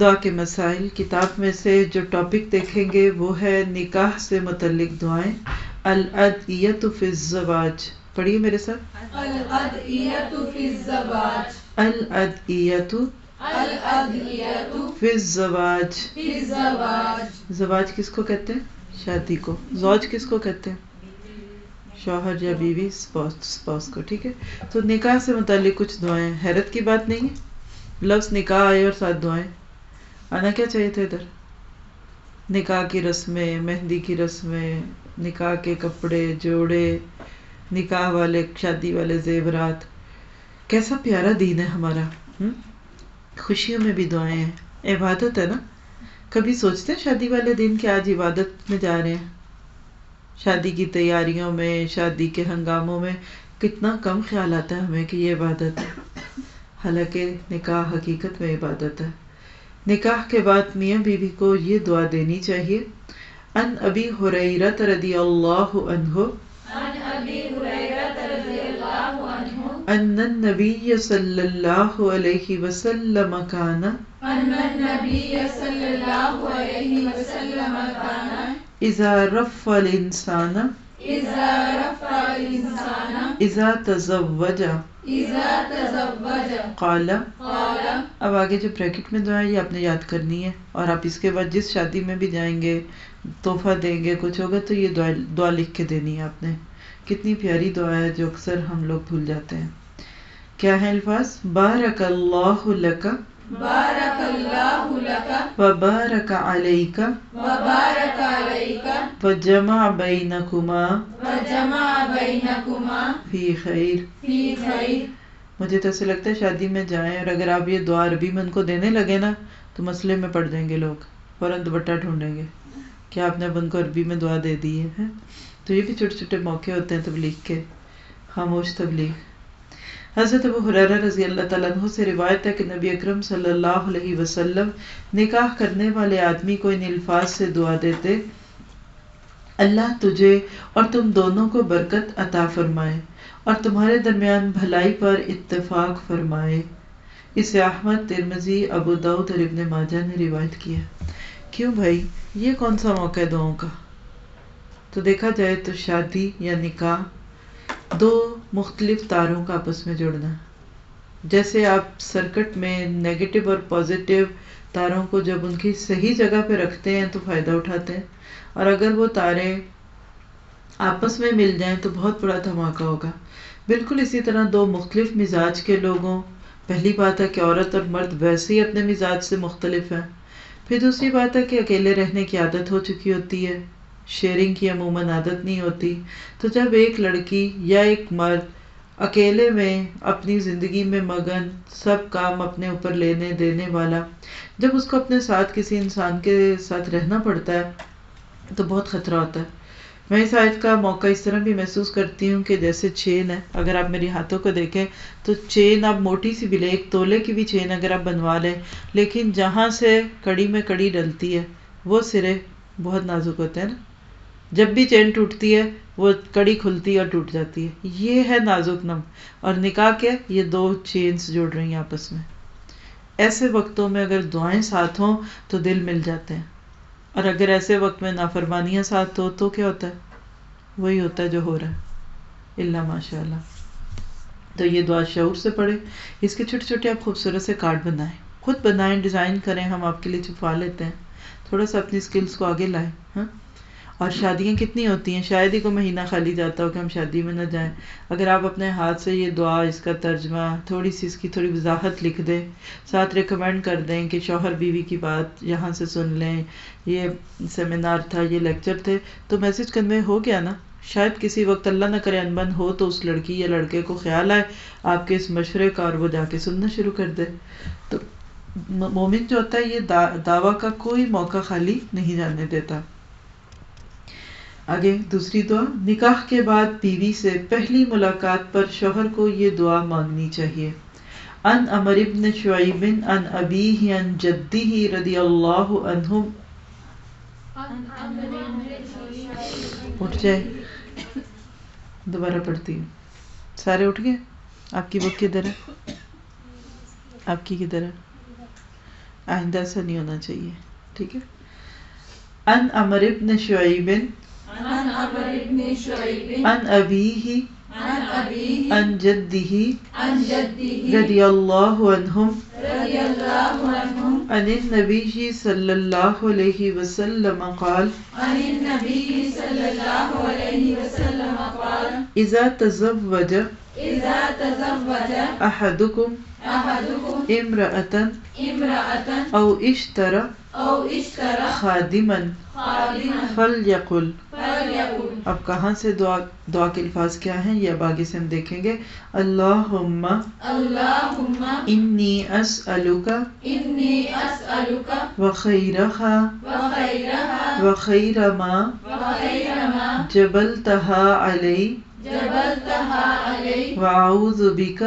دعا کے مسائل کتاب میں سے جو ٹاپک دیکھیں گے وہ ہے نکاح سے متعلق دعائیں۔ الادیت فی الزواج۔ پڑھیے میرے ساتھ۔ الادعیت فی الزواج۔ الادیت الادعیت فی الزواج۔ فی الزواج۔ زواج کس کو کہتے ہیں؟ شادی کو۔ زوج کس کو کہتے ہیں؟ شوہر یا بیوی سپوس کو ٹھیک ہے؟ تو نکاح سے متعلق کچھ دعائیں۔ حیرت کی بات نہیں ہے؟ لفظ نکاح آئے اور ساتھ دعائیں۔ آنا کیا چاہیے تھا ادھر؟ نکاح کی رسمیں، مہندی کی رسمیں، نکاح کے کپڑے، جوڑے، نکاح والے، شادی والے زیورات۔ کیسا پیارا دین ہے ہمارا خوشیوں میں بھی دعائیں ہیں۔ عبادت ہے نا؟ کبھی سوچتے ہیں شادی والے دن کہ آج عبادت میں جا رہے ہیں؟ شادی کی تیاریوں میں، شادی کے ہنگاموں میں کتنا کم خیال آتا ہے ہمیں کہ یہ عبادت ہے۔ حالانکہ نکاح حقیقت میں عبادت ہے۔ نکاح کے بعد میاں بیوی کو یہ دعا دینی چاہیے، ان ابی حریرت رضی اللہ عنہ عن ابی ہریرہ رضی اللہ عنہ ان النبی صلی اللہ علیہ وسلم کان ان النبی صلی اللہ علیہ وسلم کان اذا رفع الانسان اذا رفع الانسان اذا تزوج. اذا تزوج. قال. قال. اب آگے جو بریکٹ میں دعا ہے یہ آپ نے یاد کرنی ہے اور آپ اس کے بعد جس شادی میں بھی جائیں گے تحفہ دیں گے کچھ ہوگا تو یہ دعا دعا لکھ کے دینی ہے آپ نے۔ کتنی پیاری دعا ہے جو اکثر ہم لوگ بھول جاتے ہیں۔ کیا ہے الفاظ؟ بارک اللہ لک. بارک اللہ لک وبارک علیک وبارک علیک وجمع بینکما وجمع بینکما فی خیر فی خیر مجھے تو ایسے لگتا ہے شادی میں جائیں اور اگر آپ یہ دعا عربی میں ان کو دینے لگے نا تو مسئلے میں پڑ جائیں گے لوگ فوراً دوپٹہ ڈھونڈیں گے کہ آپ نے اب ان کو عربی میں دعا دے دی ہے؟ تو یہ بھی چھوٹے چھوٹے موقع ہوتے ہیں تبلیغ کے خاموش تبلیغ حضرت ابو حریرہ رضی اللہ تعالیٰ عنہ سے روایت ہے کہ نبی اکرم صلی اللہ علیہ وسلم نکاح کرنے والے آدمی کو ان الفاظ سے دعا دیتے، اللہ تجھے اور تم دونوں کو برکت عطا فرمائے اور تمہارے درمیان بھلائی پر اتفاق فرمائے۔ اسے احمد ترمزی ابو داود اور ابن ماجہ نے روایت کیا کیوں بھائی؟ یہ کون سا موقع ہے دعاؤں کا؟ تو دیکھا جائے تو شادی یا نکاح دو مختلف تاروں کا آپس میں جڑنا۔ جیسے آپ سرکٹ میں نگیٹو اور پازیٹیو تاروں کو جب ان کی صحیح جگہ پہ رکھتے ہیں تو فائدہ اٹھاتے ہیں۔ اور اگر وہ تارے آپس میں مل جائیں تو بہت بڑا دھماکہ ہوگا۔ بالکل اسی طرح دو مختلف مزاج کے لوگوں۔ پہلی بات ہے کہ عورت اور مرد ویسے ہی اپنے مزاج سے مختلف ہیں۔ پھر دوسری بات ہے کہ اکیلے رہنے کی عادت ہو چکی ہوتی ہے۔ شیئرنگ کی عموماً عادت نہیں ہوتی۔ تو جب ایک لڑکی یا ایک مرد اکیلے میں اپنی زندگی میں مگن سب کام اپنے اوپر لینے دینے والا، جب اس کو اپنے ساتھ کسی انسان کے ساتھ رہنا پڑتا ہے، تو بہت خطرہ ہوتا ہے۔ میں اس آیت کا موقع اس طرح بھی محسوس کرتی ہوں کہ جیسے چین ہے۔ اگر آپ میری ہاتھوں کو دیکھیں، تو چین آپ موٹی سی بھی لیں، ایک تولے کی بھی چین اگر آپ بنوا لیں، لیکن جہاں سے کڑی میں کڑی ڈلتی ہے، وہ سرے بہت نازک ہوتے ہیں نا۔ جب بھی چین ٹوٹتی ہے، وہ کڑی کھلتی ہے اور ٹوٹ جاتی ہے۔ یہ ہے نازک نم۔ اور نکاح کے یہ دو چینس جوڑ رہی ہیں آپس میں۔ ایسے وقتوں میں اگر دعائیں ساتھ ہوں تو دل مل جاتے ہیں۔ اور اگر ایسے وقت میں نافرمانیاں ساتھ ہو تو کیا ہوتا ہے؟ وہی ہوتا ہے جو ہو رہا ہے۔ اللہ ماشاء اللہ تو یہ دعا شعور سے پڑھے اس کے چھوٹے چھوٹے آپ خوبصورت سے کارڈ بنائیں۔ خود بنائیں، ڈیزائن کریں، ہم آپ کے لیے چھپا لیتے ہیں۔ تھوڑا سا اپنی اسکلس کو آگے لائیں۔ ہاں؟ اور شادیاں کتنی ہوتی ہیں؟ شاید ہی کو مہینہ خالی جاتا ہو کہ ہم شادی میں نہ جائیں۔ اگر آپ اپنے ہاتھ سے یہ دعا، اس کا ترجمہ، تھوڑی سی اس کی تھوڑی وضاحت لکھ دیں، ساتھ ریکمینڈ کر دیں کہ شوہر بیوی کی بات یہاں سے سن لیں۔ یہ سیمینار تھا، یہ لیکچر تھے۔ تو میسج کنوے ہو گیا نا؟ شاید کسی وقت اللہ نہ کرے انبن ہو تو اس لڑکی یا لڑکے کو خیال آئے، آپ کے اس مشورے کا اور وہ جا کے سننا شروع کر دے۔ تو مومن جو ہوتا ہے، یہ دعویٰ کا کوئی موقع خالی نہیں جاننے دیتا۔ آگے دوسری دعا نکاح کے بعد بیوی سے پہلی ملاقات پر شوہر کو یہ دعا مانگنی چاہیے۔ ان امر ابن شعیب ان ابی ان جدی ہی رضی اللہ عنہ اٹھ جائے۔ دوبارہ پڑھتی ہوں۔ سارے اٹھ گئے؟ آپ کی بک کدھر ہے؟ آپ کی کدھر ہے؟ آئندہ ایسا نہیں ہونا چاہیے۔ ٹھیک ہے۔ ان امر ابن شعیب عن عمرو بن شعيب ان ابیہ عن أبيه ان جدہ. عن جده رضی اللہ عنہم. رضي الله عنهم عن النبی صلی اللہ علیہ وسلم قال. عن النبي صلى الله عليه وسلم قال. اذا تزوج إذا تزوج احدكم أحدكم امرأة امرأة او اشترى أو اشترى خادما. خادما. فلیقل. فليقل اب کہاں سے دعا دعا کے الفاظ کیا ہیں؟ یہ اب آگے سے ہم دیکھیں گے. اللہم اللهم انی اسألک. إني أسألك وخیرها وخيرها وخیر ما وخير ما. جبلتها علی. بك بك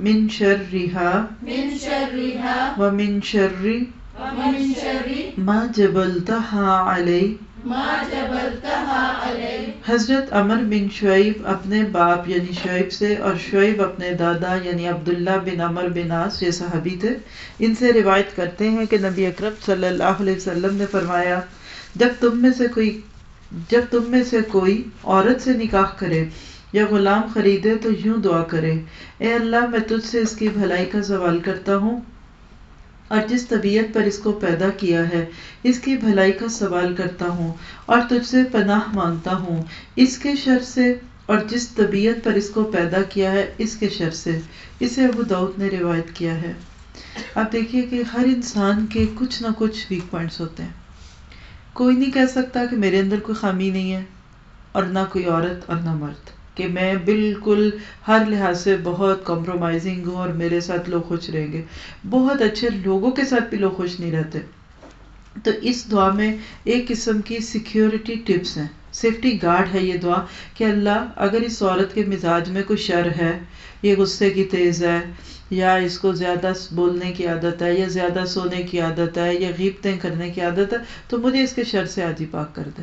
من شرها من شرها ومن شر ومن شر ما جبلتها علی ما جبلتها علي حضرت عمر بن شعیب اپنے باپ یعنی شعیب سے اور شعیب اپنے دادا یعنی عبداللہ بن عمر بن عاص یہ صحابی تھے ان سے روایت کرتے ہیں کہ نبی اکرم صلی اللہ علیہ وسلم نے فرمایا جب تم میں سے کوئی جب تم میں سے کوئی عورت سے نکاح کرے یا غلام خریدے تو یوں دعا کرے، اے اللہ، میں تجھ سے اس کی بھلائی کا سوال کرتا ہوں۔ اور جس طبیعت پر اس کو پیدا کیا ہے، اس کی بھلائی کا سوال کرتا ہوں اور تجھ سے پناہ مانگتا ہوں۔ اس کے شر سے اور جس طبیعت پر اس کو پیدا کیا ہے، اس کے شر سے۔ اسے ابو داؤد نے روایت کیا ہے۔ آپ دیکھیے کہ ہر انسان کے کچھ نہ کچھ ویک پوائنٹس ہوتے ہیں۔ کوئی نہیں کہہ سکتا کہ میرے اندر کوئی خامی نہیں ہے اور نہ کوئی عورت اور نہ مرد، کہ میں بالکل ہر لحاظ سے بہت کمپرومائزنگ ہوں اور میرے ساتھ لوگ خوش رہیں گے۔ بہت اچھے لوگوں کے ساتھ بھی لوگ خوش نہیں رہتے۔ تو اس دعا میں ایک قسم کی سیکیورٹی ٹپس ہیں۔ سیفٹی گارڈ ہے یہ دعا کہ اللہ، اگر اس عورت کے مزاج میں کوئی شر ہے، یہ غصے کی تیز ہے، یا اس کو زیادہ بولنے کی عادت ہے، یا زیادہ سونے کی عادت ہے، یا غیبتیں کرنے کی عادت ہے، تو مجھے اس کے شر سے آج ہی پاک کر دے۔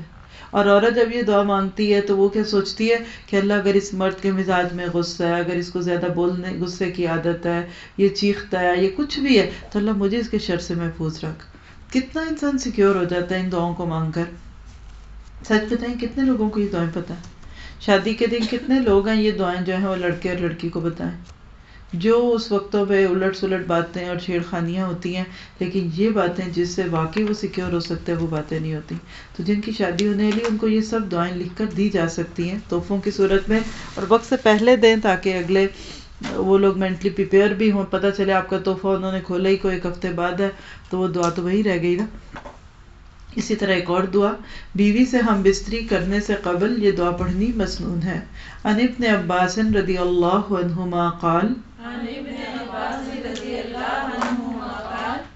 اور عورت جب یہ دعا مانگتی ہے تو وہ کیا سوچتی ہے کہ اللہ، اگر اس مرد کے مزاج میں غصہ ہے، اگر اس کو زیادہ بولنے، غصے کی عادت ہے، یہ چیختا ہے، یہ کچھ بھی ہے، تو اللہ مجھے اس کے شر سے محفوظ رکھ۔ کتنا انسان سیکیور ہو جاتا ہے ان دعاؤں کو مانگ کر۔ سچ بتائیں، کتنے لوگوں کو یہ دعائیں پتہ ہیں؟ شادی کے دن کتنے لوگ ہیں یہ دعائیں جو ہیں وہ لڑکے اور لڑکی کو بتائیں؟ جو اس وقتوں پہ الٹ سلٹ باتیں اور چھیڑ خانیاں ہوتی ہیں، لیکن یہ باتیں جس سے واقعی وہ سیکیور ہو سکتے ہیں، وہ باتیں نہیں ہوتی۔ تو جن کی شادی ہونے والی ان کو یہ سب دعائیں لکھ کر دی جا سکتی ہیں تحفوں کی صورت میں۔ اور وقت سے پہلے دیں تاکہ اگلے وہ لوگ مینٹلی پریپیئر بھی ہوں، پتہ چلے آپ کا تحفہ انہوں نے کھولا ہی کو ایک ہفتے بعد ہے، تو وہ دعا تو وہی رہ گئی نا۔ اسی طرح ایک اور دعا بیوی سے ہم بستری کرنے سے قبل یہ دعا پڑھنی مسنون ہے۔ ان ابن عباس رضی اللہ عنہما قال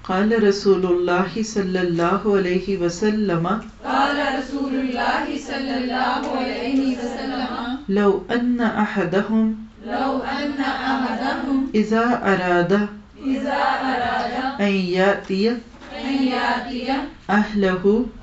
قال رسول اللہ صلی اللہ علیہ وسلم قال رسول الله صلى الله عليه وسلم لو ان احدهم لو أن أحدهم اذا اراد إذا أراد ان یاتی أن يأتي اہلہ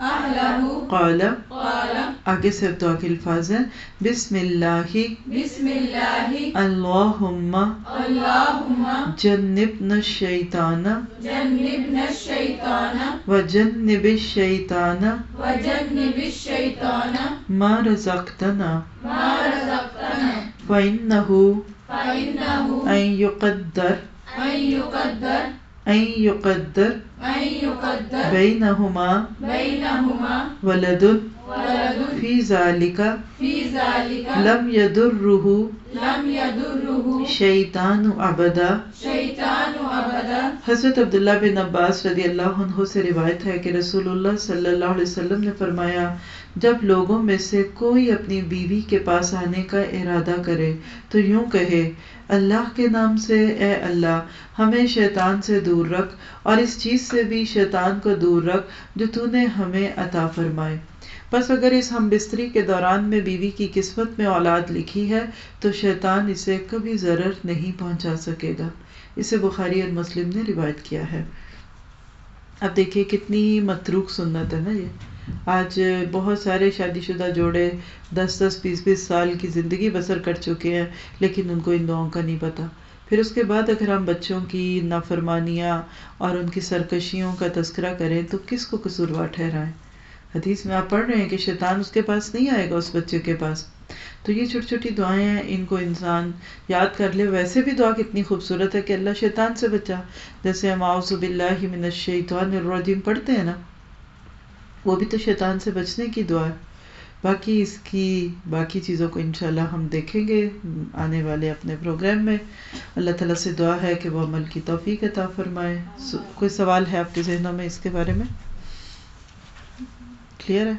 أهله قال قال آگے سے دعا کے الفاظ ہیں۔ بسم اللہ۔ بسم الله اللہم۔ اللهم جنبنا الشیطان۔ جنبنا الشيطان وجنب الشیطان۔ وجنب الشيطان ما رزقتنا۔ ما رزقتنا۔ فإنه فإنه أن يقدر۔ أن يقدر۔ أن يقدر۔ بينهما ولد في ذلك لم يضره لم شیطان ابدا شيطان أبدا حضرت عبداللہ بن عباس رضی اللہ عنہ سے روایت ہے کہ رسول اللہ صلی اللہ علیہ وسلم نے فرمایا جب لوگوں میں سے کوئی اپنی بیوی کے پاس آنے کا ارادہ کرے تو یوں کہے اللہ کے نام سے اے اللہ ہمیں شیطان سے دور رکھ اور اس چیز سے بھی شیطان کو دور رکھ جو تو نے ہمیں عطا فرمائے۔ بس اگر اس ہم بستری کے دوران میں بیوی کی قسمت میں اولاد لکھی ہے، تو شیطان اسے کبھی ضرر نہیں پہنچا سکے گا۔ اسے بخاری اور مسلم نے روایت کیا ہے۔ اب دیکھیے کتنی متروک سنت ہے نا یہ۔ آج بہت سارے شادی شدہ جوڑے دس دس بیس بیس سال کی زندگی بسر کر چکے ہیں، لیکن ان کو ان دعاؤں کا نہیں پتا۔ پھر اس کے بعد اگر ہم بچوں کی نافرمانیاں اور ان کی سرکشیوں کا تذکرہ کریں، تو کس کو قصوروار ٹھہرائیں؟ حدیث میں آپ پڑھ رہے ہیں کہ شیطان اس کے پاس نہیں آئے گا اس بچے کے پاس۔ تو یہ چھوٹی چھوٹی دعائیں ہیں، ان کو انسان یاد کر لے۔ ویسے بھی دعا کتنی خوبصورت ہے کہ اللہ شیطان سے بچا۔ جیسے ہم آؤ باللہ من الشیطان الرجیم پڑھتے ہیں نا، وہ بھی تو شیطان سے بچنے کی دعا ہے۔ باقی اس کی باقی چیزوں کو انشاءاللہ ہم دیکھیں گے آنے والے اپنے پروگرام میں۔ اللہ تعالیٰ سے دعا ہے کہ وہ عمل کی توفیق عطا فرمائے۔ کوئی سوال ہے آپ کے ذہنوں میں اس کے بارے میں؟ کلیئر ہے؟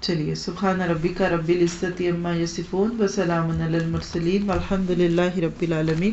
چلیے، سبحان ربی کا رب العزت عما یسفون وسلام علی المرسلین والحمد للہ رب العالمین۔